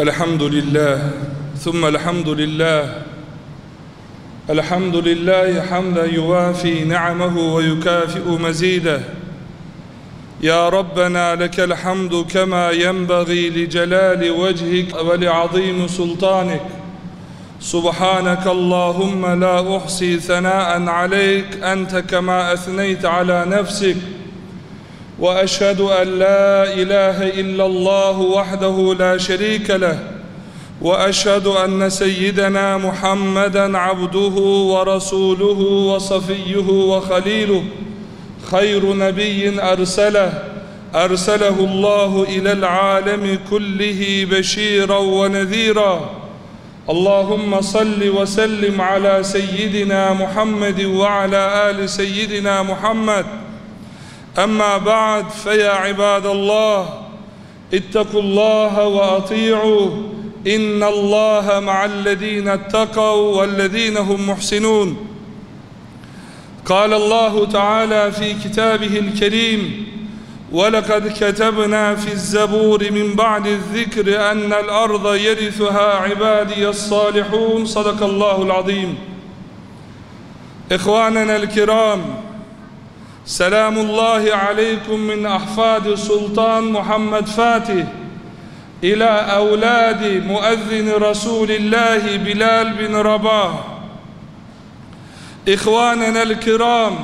الحمد لله ثم الحمد لله. الحمد لله حمدا يوافي نعمه ويكافئ مزيده. يا ربنا لك الحمد كما ينبغي لجلال وجهك ولعظيم سلطانك. سبحانك اللهم لا أحصي ثناء عليك أنت كما أثنيت على نفسك. وأشهد أن لا إله إلا الله وحده لا شريك له وأشهد أن سيدنا محمدا عبده ورسوله وصفيه وخليله خير نبي أرسله أرسله الله إلى العالم كله بشيرا ونذيرا. اللهم صل وسلم على سيدنا محمد وعلى آل سيدنا محمد. أما بعد فيا عباد الله اتقوا الله وأطيعوا. إن الله مع الذين اتقوا والذين هم محسنون. قال الله تعالى في كتابه الكريم ولقد كتبنا في الزبور من بعد الذكر أن الأرض يرثها عبادي الصالحون. صدق الله العظيم. إخواننا الكرام سلام الله عليكم من احفاد سلطان محمد فاتح إلى أولاد مؤذن رسول الله بلال بن رباح اخواننا الكرام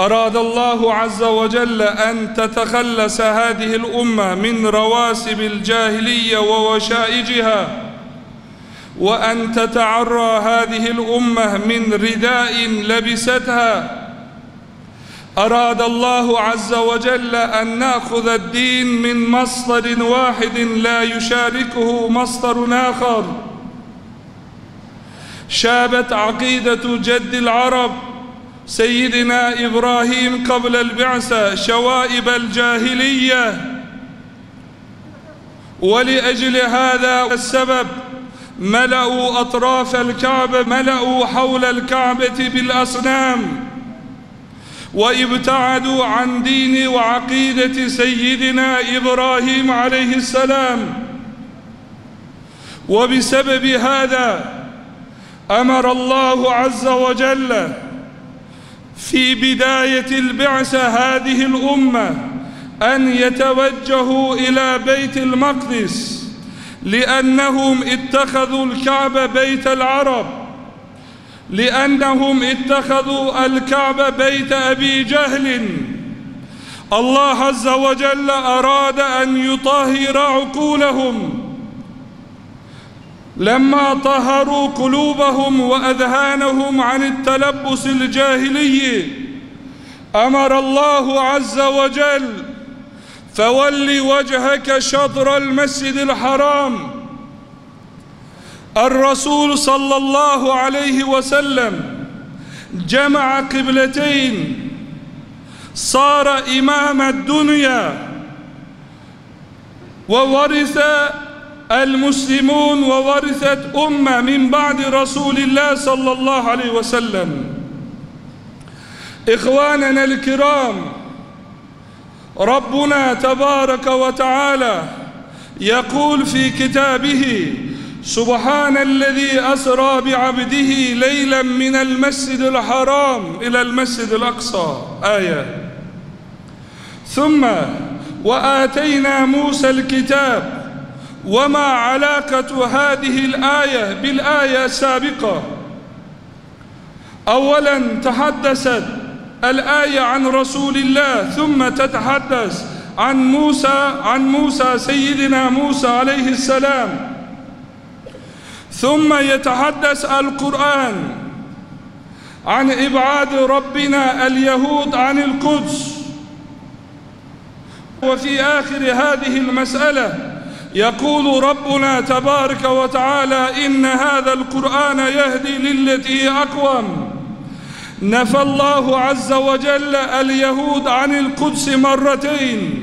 اراد الله عز وجل ان تتخلص هذه الامه من رواسب الجاهليه ووشائجها وان تتعرى هذه الامه من رداء لبستها أراد الله عز وجل أن نأخذ الدين من مصدر واحد لا يشاركه مصدر آخر. شابت عقيدة جد العرب سيدنا إبراهيم قبل البعثه شوائب الجاهلية. ولأجل هذا السبب ملأوا أطراف الكعبة ملأوا حول الكعبة بالأصنام. وإبتعدوا عن دين وعقيدة سيدنا إبراهيم عليه السلام. وبسبب هذا أمر الله عز وجل في بداية البعثه هذه الأمة أن يتوجهوا إلى بيت المقدس لأنهم اتخذوا الكعبه بيت العرب. لأنهم اتخذوا الكعبه بيت أبي جهل. الله عز وجل أراد أن يطهر عقولهم. لما طهروا قلوبهم وأذهانهم عن التلبس الجاهلي أمر الله عز وجل فول وجهك شطر المسجد الحرام. الرسول صلى الله عليه وسلم جمع قبلتين صار إمام الدنيا وورث المسلمون وورثت أمة من بعد رسول الله صلى الله عليه وسلم. إخواننا الكرام ربنا تبارك وتعالى يقول في كتابه سبحان الذي أسرى بعبده ليلا من المسجد الحرام إلى المسجد الأقصى. آية. ثم وآتينا موسى الكتاب وما علاقة هذه الآية بالآية السابقة. اولا تحدثت الآية عن رسول الله ثم تتحدث عن موسى عن موسى سيدنا موسى عليه السلام. ثم يتحدث القرآن عن إبعاد ربنا اليهود عن القدس. وفي آخر هذه المسألة يقول ربنا تبارك وتعالى إن هذا القرآن يهدي للتي هي أقوم. نفى الله عز وجل اليهود عن القدس مرتين.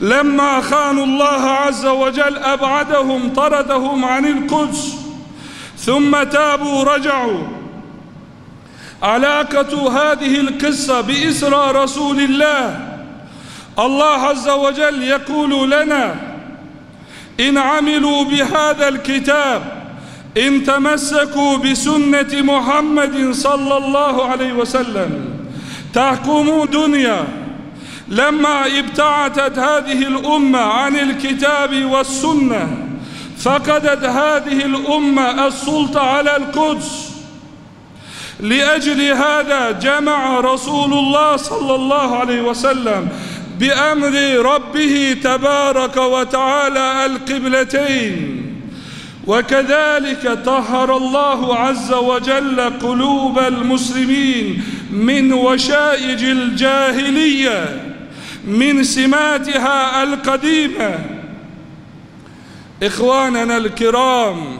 لما خانوا الله عز وجل أبعدهم طردهم عن القدس ثم تابوا رجعوا. علاقة هذه القصة باسرى رسول الله. الله عز وجل يقول لنا إن عملوا بهذا الكتاب إن تمسكوا بسنة محمد صلى الله عليه وسلم تحكموا دنيا. لما ابتعدت هذه الأمة عن الكتاب والسنة فقدت هذه الأمة السلطة على القدس. لأجل هذا جمع رسول الله صلى الله عليه وسلم بأمر ربه تبارك وتعالى القبلتين. وكذلك طهر الله عز وجل قلوب المسلمين من وشائج الجاهلية. من سماتها القديمة. إخواننا الكرام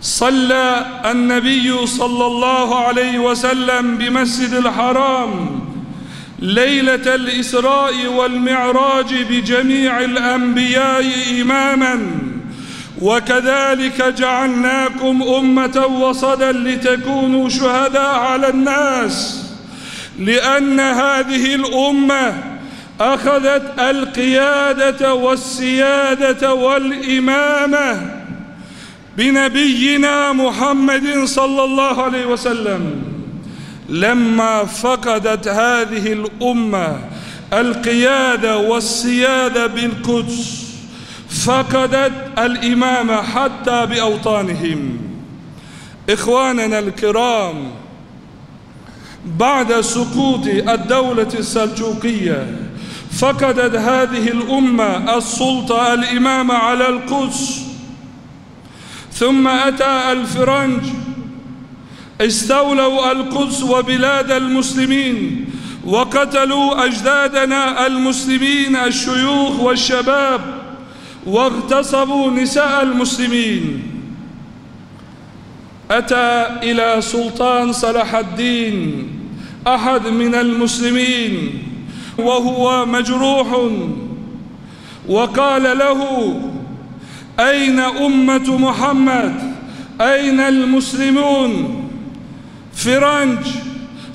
صلى النبي صلى الله عليه وسلم بمسجد الحرام ليلة الإسراء والمعراج بجميع الأنبياء إماما. وكذلك جعلناكم أمة وصدا لتكونوا شهداء على الناس. لأن هذه الأمة أخذت القيادة والسيادة والإمامة بنبينا محمد صلى الله عليه وسلم. لما فقدت هذه الأمة القيادة والسيادة بالقدس فقدت الإمامة حتى بأوطانهم. إخواننا الكرام بعد سقوط الدولة السلجوقية فقدت هذه الأمة السلطة الإمامة على القدس. ثم أتى الفرنج. استولوا القدس وبلاد المسلمين وقتلوا أجدادنا المسلمين الشيوخ والشباب واغتصبوا نساء المسلمين. أتى إلى سلطان صلاح الدين أحد من المسلمين وهو مجروح. وقال له أين أمة محمد؟ أين المسلمون؟ فرنج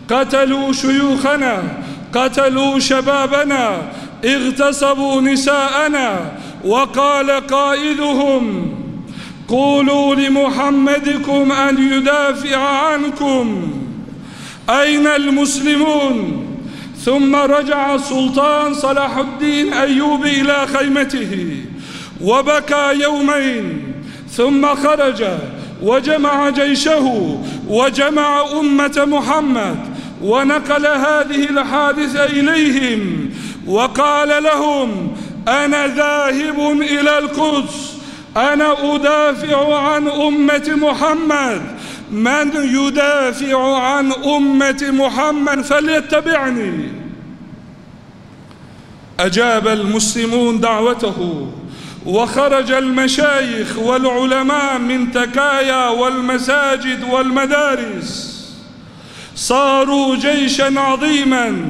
قتلوا شيوخنا قتلوا شبابنا اغتصبوا نساءنا. وقال قائدهم قولوا لمحمدكم أن يدافع عنكم. أين المسلمون؟ ثم رجع السلطان صلاح الدين أيوب إلى خيمته وبكى يومين ثم خرج وجمع جيشه وجمع أمة محمد ونقل هذه الحادثة إليهم وقال لهم أنا ذاهب إلى القدس. أنا أدافع عن أمة محمد. من يدافع عن أمة محمد فليتبعني. أجاب المسلمون دعوته وخرج المشايخ والعلماء من تكايا والمساجد والمدارس. صاروا جيشا عظيما.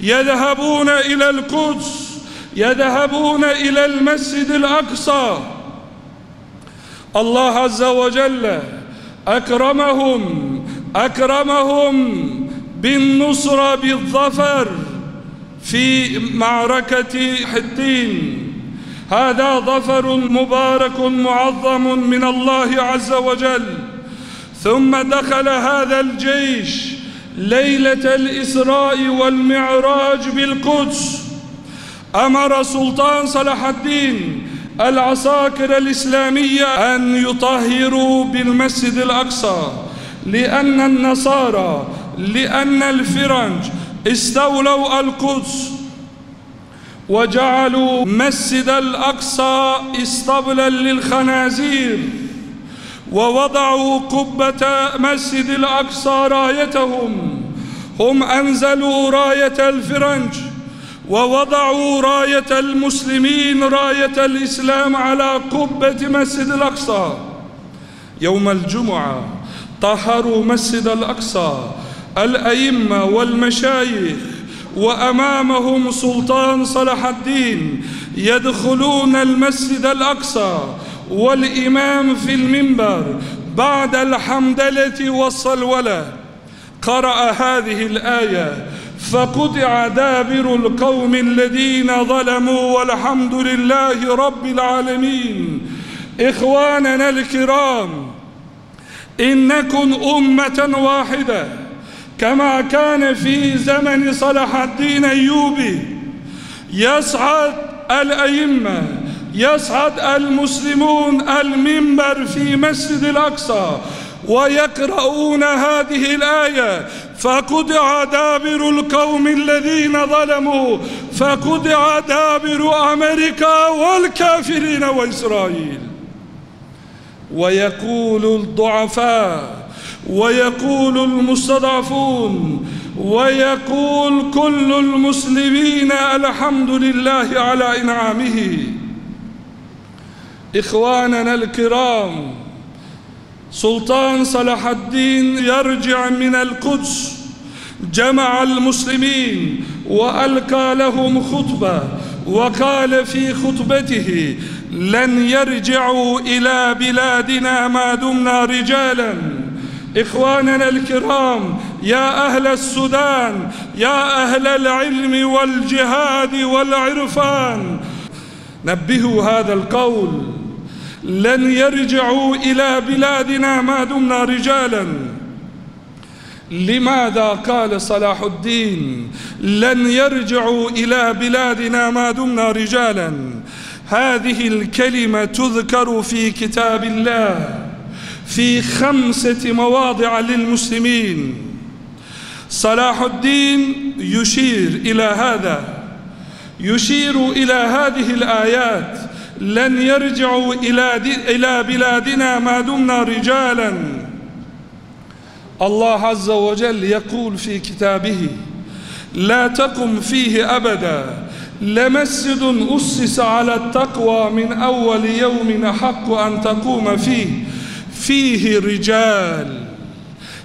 يذهبون إلى القدس يذهبون إلى المسجد الأقصى. الله عز وجل أكرمهم أكرمهم بالنصرة بالظفر في معركة حطين. هذا ظفر مبارك معظم من الله عز وجل. ثم دخل هذا الجيش ليلة الإسراء والمعراج بالقدس. أمر سلطان صلاح الدين العساكر الإسلامية أن يطهروا بالمسجد الأقصى لأن النصارى لأن الفرنج استولوا القدس وجعلوا مسجد الأقصى اسطبلا للخنازير ووضعوا قبة مسجد الأقصى رايتهم. هم أنزلوا راية الفرنج ووضعوا راية المسلمين راية الإسلام على قبة مسجد الأقصى. يوم الجمعة طهروا مسجد الأقصى الأئمة والمشايخ وأمامهم سلطان صلاح الدين يدخلون المسجد الأقصى والإمام في المنبر بعد الحمدلة والصلولة قرأ هذه الآية فقطع دابر القوم الذين ظلموا والحمد لله رب العالمين. إخواننا الكرام إن نكن أمة واحدة كما كان في زمن صلاح الدين أيوبي. يصعد الأئمة يصعد المسلمون المنبر في مسجد الأقصى ويقرؤون هذه الآية فقدع دابر القوم الذين ظلموا فقدع دابر أمريكا والكافرين وإسرائيل. ويقول الضعفاء ويقول المستضعفون ويقول كل المسلمين الحمد لله على إنعامه. إخواننا الكرام سلطان صلاح الدين يرجع من القدس جمع المسلمين وألقى لهم خطبة وقال في خطبته لن يرجعوا إلى بلادنا ما دمنا رجالا. إخواننا الكرام يا أهل السودان يا أهل العلم والجهاد والعرفان نبهوا هذا القول لن يرجعوا إلى بلادنا ما دمنا رجالا. لماذا قال صلاح الدين؟ لن يرجعوا إلى بلادنا ما دمنا رجالا. هذه الكلمة تذكر في كتاب الله في خمسة مواضع للمسلمين. صلاح الدين يشير إلى هذا يشير إلى هذه الآيات. لن يرجعوا إلى, إلى بلادنا ما دمنا رجالا. الله عز وجل يقول في كتابه لا تقم فيه أبدا لمسجد أسس على التقوى من أول يوم حق أن تقوم فيه فيه رجال.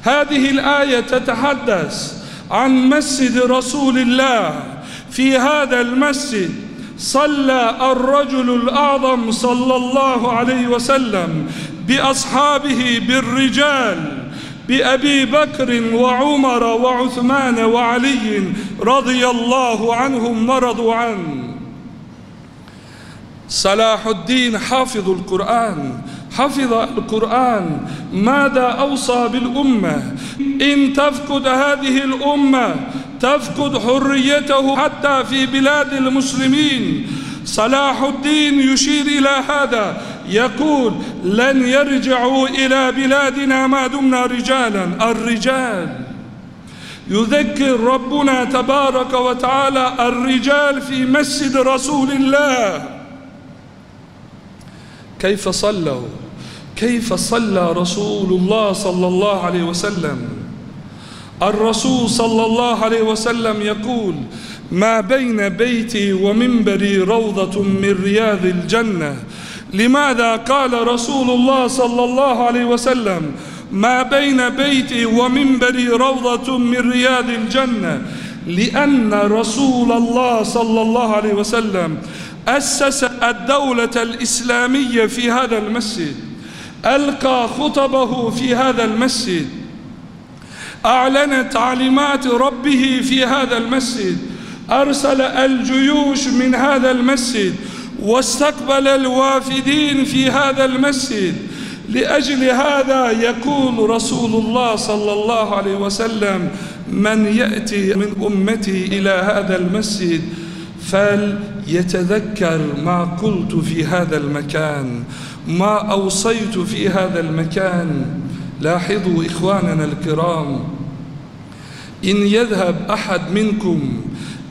هذه الآية تتحدث عن مسجد رسول الله. في هذا المسجد صلى الرجل الأعظم صلى الله عليه وسلم بأصحابه بالرجال بأبي بكر وعمر وعثمان وعلي رضي الله عنهم ورضوا عنه. صلاح الدين حافظ القرآن حفظ القرآن ماذا أوصى بالأمة؟ إن تفقد هذه الأمة تفقد حريته حتى في بلاد المسلمين. صلاح الدين يشير إلى هذا يقول لن يرجعوا إلى بلادنا ما دمنا رجالا الرجال. يذكر ربنا تبارك وتعالى الرجال في مسجد رسول الله. كيف صلوا؟ كيف صلى رسول الله صلى الله عليه وسلم؟ الرسول صلى الله عليه وسلم يقول ما بين بيتي ومنبري روضة من رياض الجنة. لماذا قال رسول الله صلى الله عليه وسلم ما بين بيتي ومنبري روضة من رياض الجنة لأن رسول الله صلى الله عليه وسلم أسس الدولة الإسلامية في هذا المسجد ألقى خطبه في هذا المسجد أعلن تعليمات ربه في هذا المسجد. أرسل الجيوش من هذا المسجد واستقبل الوافدين في هذا المسجد. لأجل هذا يقول رسول الله صلى الله عليه وسلم من يأتي من أمتي إلى هذا المسجد فليتذكر ما قلت في هذا المكان ما أوصيت في هذا المكان. لاحظوا إخواننا الكرام إن يذهب أحد منكم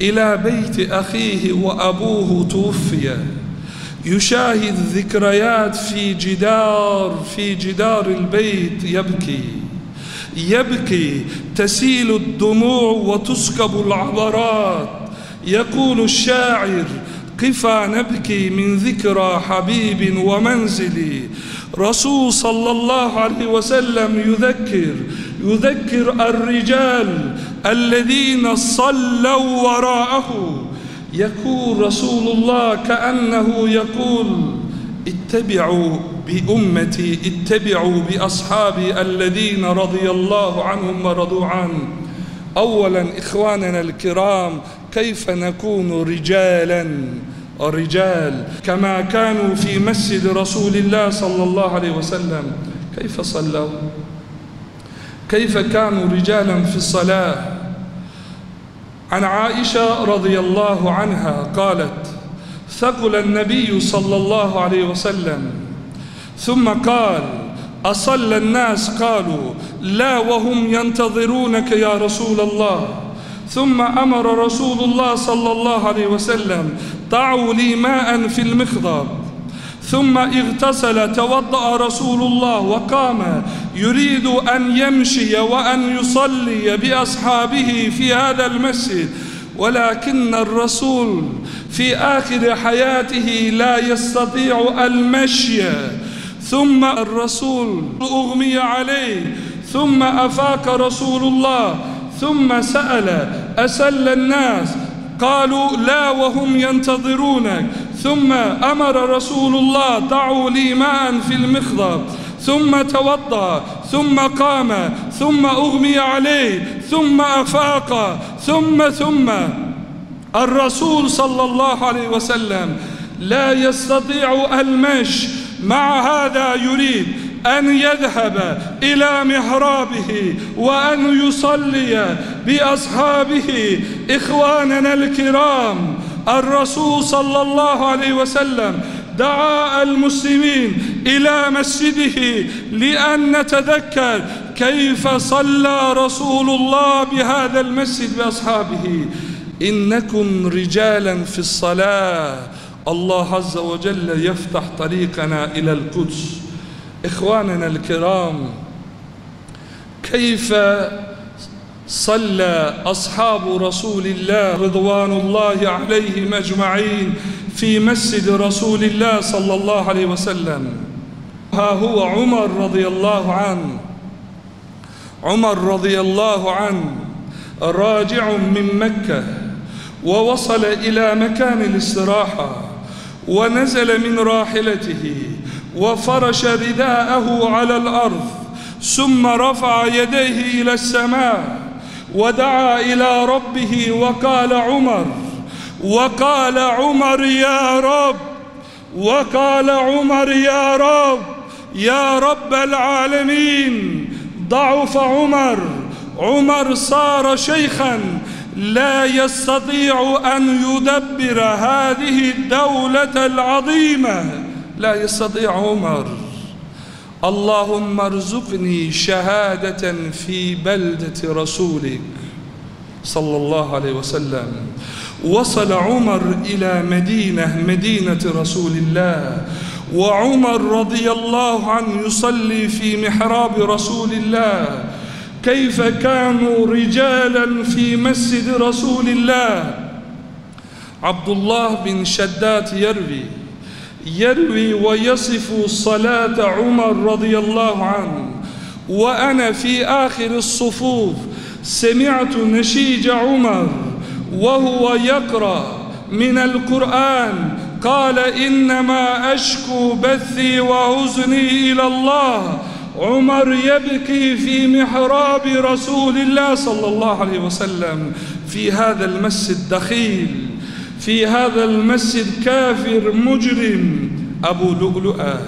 إلى بيت أخيه وأبوه توفي. يشاهد ذكريات في جدار في جدار البيت يبكي. يبكي تسيل الدموع وتسكب العبرات. يقول الشاعر قفا نبكي من ذكرى حبيب ومنزلي. رسول صلى الله عليه وسلم يذكر يذكر الرجال الذين صلوا وراءه. يقول رسول الله كأنه يقول اتبعوا بأمتي اتبعوا بأصحابي الذين رضي الله عنهم ورضوا عنه أولا إخواننا الكرام كيف نكون رجالا؟ رجال كما كانوا في مسجد رسول الله صلى الله عليه وسلم. كيف صلوا؟ كيف كانوا رجالا في الصلاة. عن عائشة رضي الله عنها قالت ثقل النبي صلى الله عليه وسلم. ثم قال أصلى الناس قالوا لا وهم ينتظرونك يا رسول الله. ثم أمر رسول الله صلى الله عليه وسلم ضعوا لي ماء في المخضب ثم اغتسل توضأ رسول الله وقام. يريد أن يمشي وأن يصلي بأصحابه في هذا المسجد. ولكن الرسول في آخر حياته لا يستطيع المشي. ثم الرسول أغمي عليه. ثم أفاك رسول الله. ثم سأل أسل الناس؟ قالوا لا وهم ينتظرونك ثم أمر رسول الله ضعوا لي ماء في المخضب ثم توضأ ثم قام ثم أغمي عليه ثم أفاق ثم ثم. الرسول صلى الله عليه وسلم لا يستطيع المشي مع هذا يريد أن يذهب إلى محرابه وأن يصلي بأصحابه إخواننا الكرام. الرسول صلى الله عليه وسلم دعا المسلمين إلى مسجده لأن نتذكر كيف صلى رسول الله بهذا المسجد بأصحابه. إنكم رجالا في الصلاة. الله عز وجل يفتح طريقنا إلى القدس. إخواننا الكرام كيف صلى أصحاب رسول الله رضوان الله عليهم أجمعين في مسجد رسول الله صلى الله عليه وسلم. ها هو عمر رضي الله عنه. عمر رضي الله عنه راجع من مكة ووصل إلى مكان الاستراحة ونزل من راحلته وفرش رداءه على الأرض ثم رفع يديه إلى السماء ودعا إلى ربه وقال عمر وقال عمر يا رب وقال عمر يا رب يا رب العالمين ضعف عمر عمر صار شيخا لا يستطيع أن يدبر هذه الدولة العظيمة. لا يستطيع عمر. اللهم ارزقني شهادة في بلدة رسولك. صلى الله عليه وسلم. وصل عمر إلى مدينة مدينة رسول الله. وعمر رضي الله عنه يصلي في محراب رسول الله. كيف كانوا رجالا في مسجد رسول الله؟ عبد الله بن شداد يروي. يروي ويصف صلاة عمر رضي الله عنه وأنا في آخر الصفوف سمعت نشيج عمر وهو يقرأ من القرآن قال إنما أشكو بثي وحزني إلى الله عمر يبكي في محراب رسول الله صلى الله عليه وسلم في هذا المسجد دخيل في هذا المسجد كافر مجرم أبو لؤلؤة.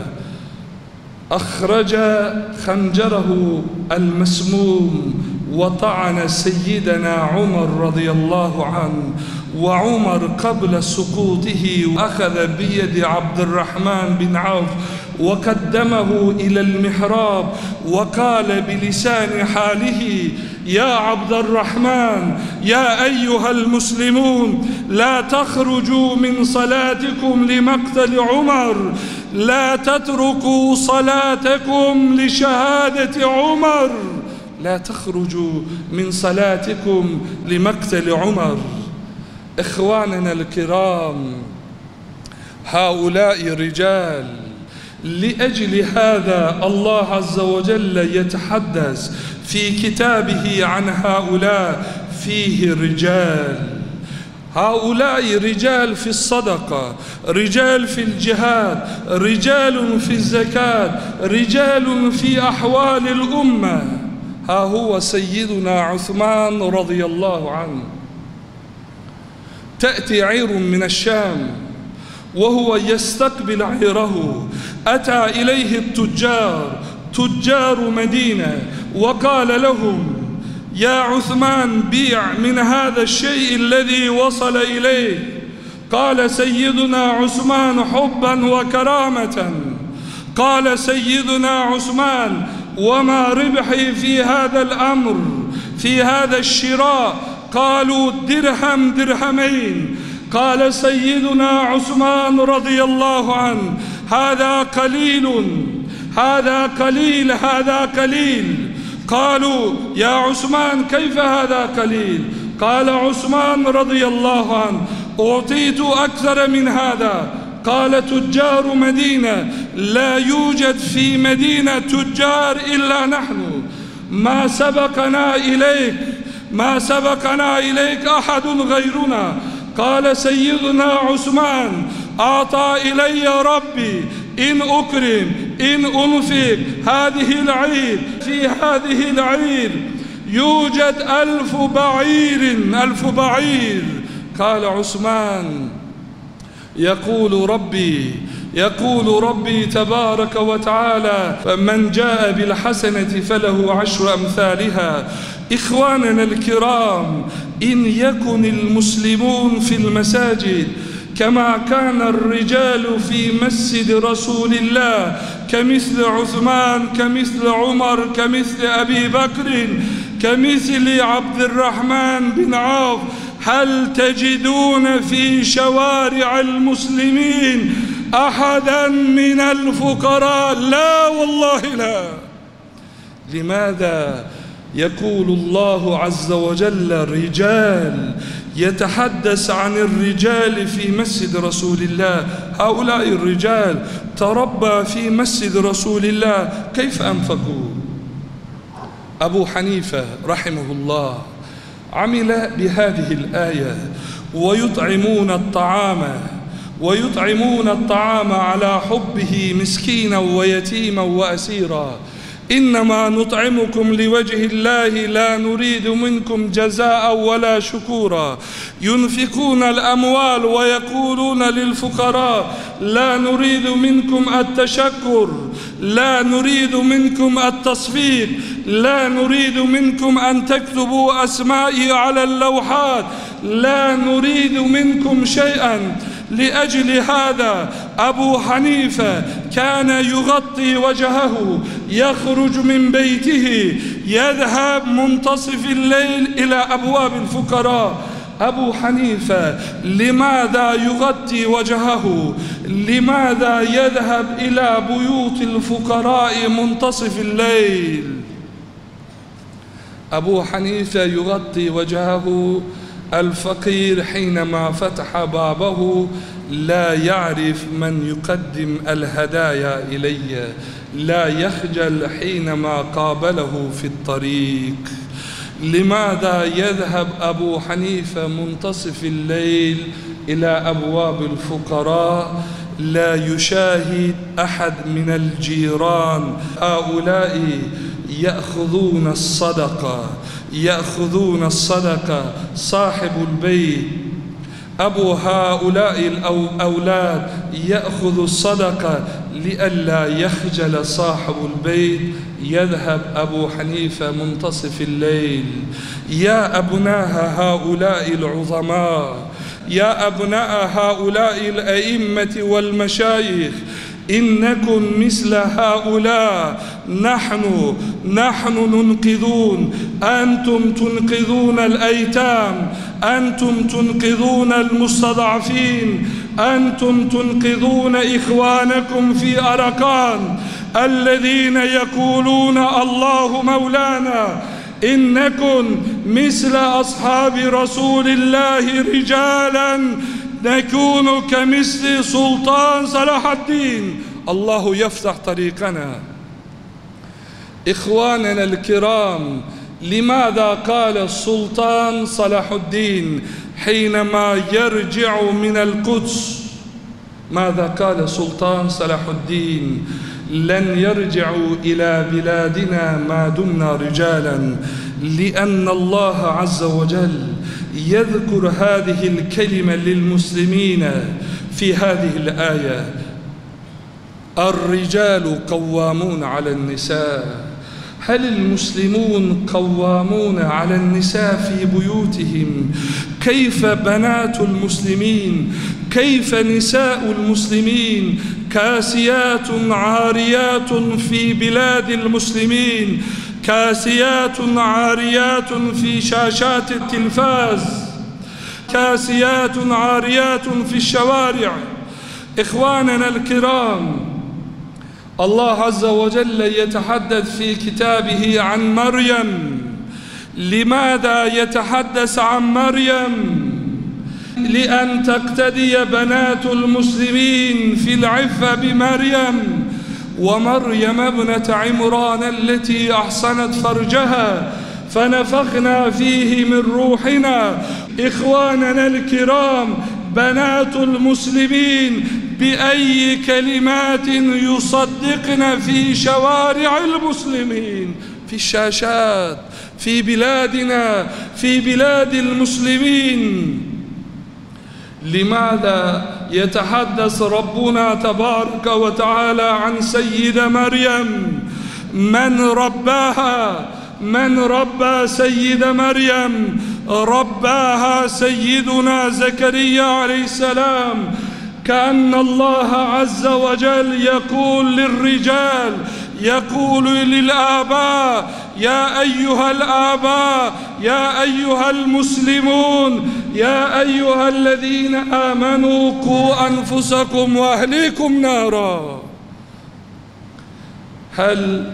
أخرج خنجره المسموم وطعن سيدنا عمر رضي الله عنه. وعمر قبل سقوطه أخذ بيد عبد الرحمن بن عوف وقدمه إلى المحراب وقال بلسان حاله يا عبد الرحمن يا أيها المسلمون لا تخرجوا من صلاتكم لمقتل عمر لا تتركوا صلاتكم لشهادة عمر لا تخرجوا من صلاتكم لمقتل عمر. إخواننا الكرام هؤلاء رجال لأجل هذا الله عز وجل يتحدث في كتابه عن هؤلاء فيه رجال هؤلاء رجال في الصدقة رجال في الجهاد رجال في الزكاة رجال في أحوال الأمة. ها هو سيدنا عثمان رضي الله عنه. تأتي عير من الشام وهو يستقبل عيره. أتى إليه التجار تجار مدينة وقال لهم يا عثمان بيع من هذا الشيء الذي وصل إليك قال سيدنا عثمان حبا وكرامة. قال سيدنا عثمان وما ربحي في هذا الأمر في هذا الشراء قالوا درهم درهمين. قال سيدنا عثمان رضي الله عنه هذا قليل هذا قليل هذا قليل. قالوا يا عثمان كيف هذا قليل؟ قال عثمان رضي الله عنه أعطيت أكثر من هذا. قال تجار مدينة لا يوجد في مدينة تجار إلا نحن. ما سبقنا إليك ما سبقنا إليك أحد غيرنا. قال سيدنا عثمان أعطى إلي ربي إن أكرم إن أنفق هذه العير في هذه العير. يوجد ألف بعير ألف بعير. قال عثمان يقول ربي يقول ربي تبارك وتعالى من جاء بالحسنة فله عشر أمثالها. إخواننا الكرام إن يكن المسلمون في المساجد كما كان الرجال في مسجد رسول الله كمثل عثمان كمثل عمر كمثل أبي بكر كمثل عبد الرحمن بن عوف. هل تجدون في شوارع المسلمين أحدا من الفقراء؟ لا والله لا. لماذا؟ يقول الله عز وجل رجال يتحدث عن الرجال في مسجد رسول الله. هؤلاء الرجال تربى في مسجد رسول الله. كيف أنفقوا؟ أبو حنيفة رحمه الله عمل بهذه الآية ويطعمون الطعام ويطعمون الطعام على حبه مسكينا ويتيما وأسيرا. إنما نطعمكم لوجه الله لا نريد منكم جزاء ولا شكورا. ينفقون الأموال ويقولون للفقراء لا نريد منكم التشكر لا نريد منكم التصفيق لا نريد منكم أن تكتبوا أسمائي على اللوحات لا نريد منكم شيئا. لأجل هذا أبو حنيفة كان يغطي وجهه يخرج من بيته يذهب منتصف الليل إلى أبواب الفقراء. أبو حنيفة لماذا يغطي وجهه؟ لماذا يذهب إلى بيوت الفقراء منتصف الليل؟ أبو حنيفة يغطي وجهه الفقير حينما فتح بابه لا يعرف من يقدم الهدايا إلي لا يخجل حينما قابله في الطريق. لماذا يذهب أبو حنيفة منتصف الليل إلى أبواب الفقراء؟ لا يشاهد أحد من الجيران هؤلاء يأخذون الصدقة. يأخذون الصدقة صاحب البيت. أبو هؤلاء الأولاد يأخذ الصدقة لئلا يخجل صاحب البيت. يذهب أبو حنيفة منتصف الليل. يا أبناء هؤلاء العظماء يا أبناء هؤلاء الأئمة والمشايخ إن نكن مثل هؤلاء. نحن نحن ننقذون. أنتم تنقذون الأيتام. أنتم تنقذون المستضعفين. أنتم تنقذون إخوانكم في أركان الذين يقولون الله مولانا إن نكن مثل أصحاب رسول الله رجالا. نكون كمثل سلطان صلاح الدين. الله يفتح طريقنا. إخواننا الكرام لماذا قال السلطان صلاح الدين حينما يرجع من القدس؟ ماذا قال سلطان صلاح الدين؟ لن يرجعوا إلى بلادنا ما دمنا رجالا لأن الله عز وجل يذكر هذه الكلمة للمسلمين في هذه الآية. الرجال قوامون على النساء. هل المسلمون قوامون على النساء في بيوتهم؟ كيف بنات المسلمين؟ كيف نساء المسلمين؟ كاسيات عاريات في بلاد المسلمين؟ كاسيات عاريات في شاشات التلفاز كاسيات عاريات في الشوارع. إخواننا الكرام الله عز وجل يتحدث في كتابه عن مريم. لماذا يتحدث عن مريم؟ لأن تقتدي بنات المسلمين في العفة بمريم. ومريم ابنة عمران التي أحصنت فرجها فنفخنا فيه من روحنا. إخواننا الكرام بنات المسلمين بأي كلمات يصدقن في شوارع المسلمين في الشاشات في بلادنا في بلاد المسلمين. لماذا يتحدث ربنا تبارك وتعالى عن سيد مريم؟ من رباها؟ من ربى سيد مريم؟ رباها سيدنا زكريا عليه السلام. كأن الله عز وجل يقول للرجال يقول للآباء يا أيها الآباء يا أيها المسلمون يا أيها الذين آمنوا قوا أنفسكم وأهليكم نارا. هل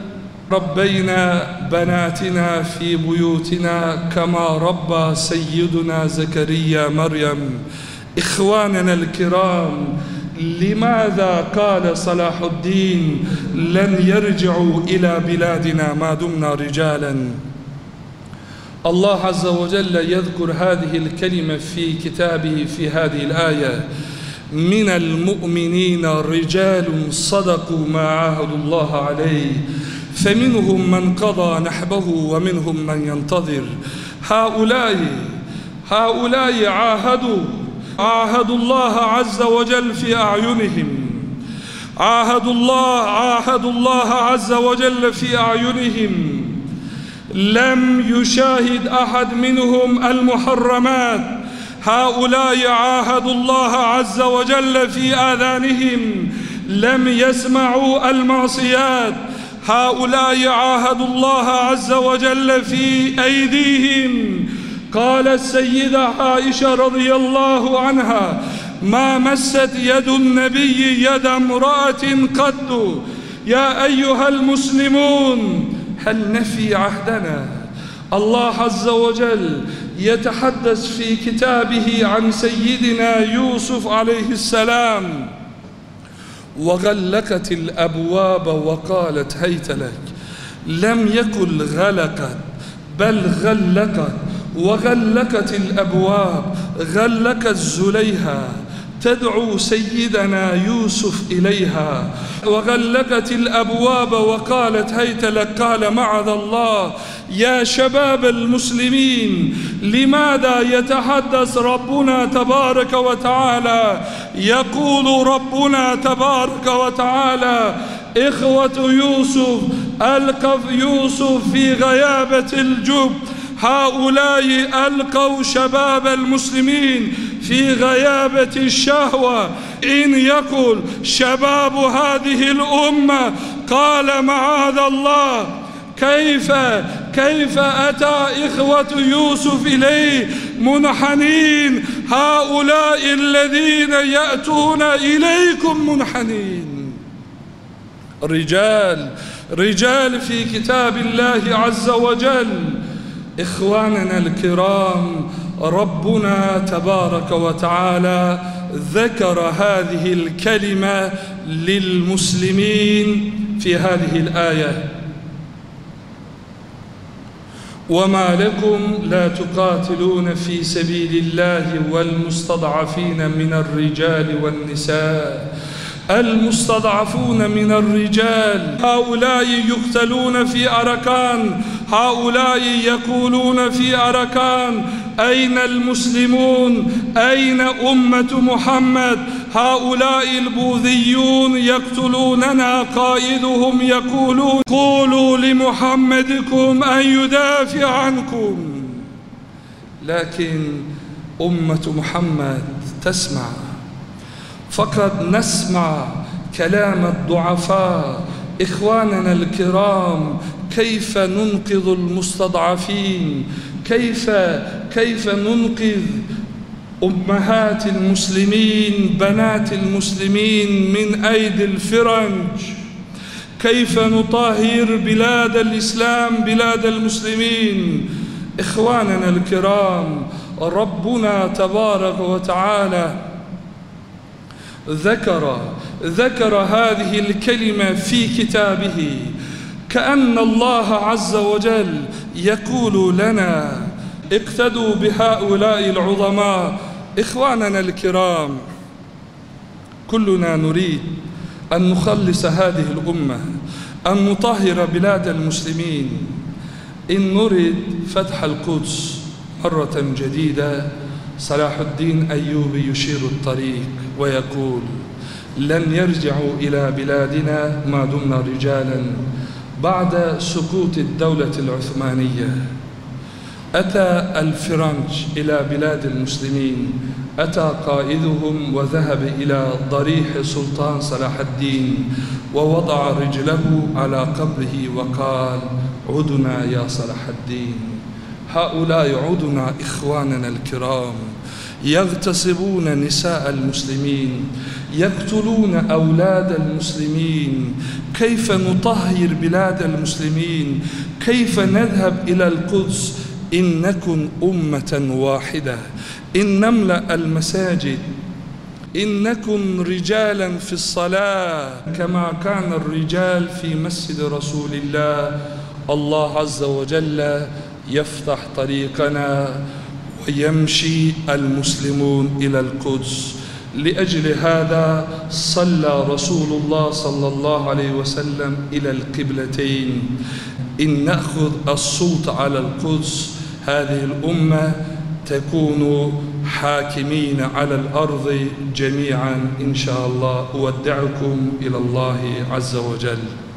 ربينا بناتنا في بيوتنا كما ربى سيدنا زكريا مريم إخواننا الكرام لماذا قال صلاح الدين لن يرجعوا إلى بلادنا ما دمنا رجالا؟ الله عز وجل يذكر هذه الكلمة في كتابه في هذه الآية من المؤمنين رجال صدقوا ما عاهدوا الله عليه فمنهم من قضى نحبه ومنهم من ينتظر. هؤلاء هؤلاء عاهدوا عاهدوا الله عز وجل في أعينهم. عاهدوا الله عاهدوا الله عز وجل في أعينهم. لم يشاهد أحد منهم المحرمات. هؤلاء عاهدوا الله عز وجل في آذانهم. لم يسمعوا المعصيات. هؤلاء عاهدوا الله عز وجل في أيديهم. قال السيدة عائشة رضي الله عنها ما مست يد النبي يد امرأة قد يا أيها المسلمون هل نفي عهدنا؟ الله عز وجل يتحدث في كتابه عن سيدنا يوسف عليه السلام وغلقت الأبواب وقالت هيت لك لم يقل غلقت بل غلقت. وغلقت الأبواب غلقت زليها تدعو سيدنا يوسف إليها. وغلقت الأبواب وقالت هيت لك قال معذ الله. يا شباب المسلمين لماذا يتحدث ربنا تبارك وتعالى؟ يقول ربنا تبارك وتعالى إخوة يوسف ألقف يوسف في غيابة الجب. هؤلاء ألقوا شباب المسلمين في غيابة الشهوة. إن يقول شباب هذه الأمة قال معاذ الله كيف كيف أتى إخوة يوسف إليه منحنين؟ هؤلاء الذين يأتون إليكم منحنين. رجال رجال في كتاب الله عز وجل. إخواننا الكرام ربنا تبارك وتعالى ذكر هذه الكلمة للمسلمين في هذه الآية. وما لكم لا تقاتلون في سبيل الله والمستضعفين من الرجال والنساء. المستضعفون من الرجال هؤلاء يقتلون في أركان هؤلاء يقولون في أركان أين المسلمون؟ أين أمة محمد؟ هؤلاء البوذيون يقتلوننا قائدهم يقولون قولوا لمحمدكم أن يدافع عنكم. لكن أمة محمد تسمع. فقد نسمع كلام الضعفاء إخواننا الكرام كيف ننقذ المستضعفين؟ كيف كيف ننقذ أمهات المسلمين بنات المسلمين من أيدي الفرنج؟ كيف نطهر بلاد الإسلام بلاد المسلمين؟ إخواننا الكرام ربنا تبارك وتعالى ذكر ذكر هذه الكلمة في كتابه. كأن الله عز وجل يقول لنا اقتدوا بهؤلاء العظماء إخواننا الكرام. كلنا نريد أن نخلص هذه الأمة أن نطهر بلاد المسلمين. إن نريد فتح القدس مرة جديدة صلاح الدين أيوبي يشير الطريق ويقول لن يرجعوا إلى بلادنا ما دمنا رجالا بعد سقوط الدولة العثمانية أتى الفرنج إلى بلاد المسلمين أتى قائدهم وذهب إلى ضريح سلطان صلاح الدين ووضع رجله على قبره وقال عدنا يا صلاح الدين هؤلاء عدنا إخواننا الكرام يغتصبون نساء المسلمين يقتلون أولاد المسلمين. كيف نطهر بلاد المسلمين؟ كيف نذهب إلى القدس؟ إن نكن أمة واحدة. إن نملأ المساجد. إن نكن رجالا في الصلاة كما كان الرجال في مسجد رسول الله. الله عز وجل يفتح طريقنا. ويمشي المسلمون إلى القدس. لأجل هذا صلى رسول الله صلى الله عليه وسلم إلى القبلتين. إن نأخذ الصوت على القدس هذه الأمة تكون حاكمين على الأرض جميعا إن شاء الله. أودعكم إلى الله عز وجل.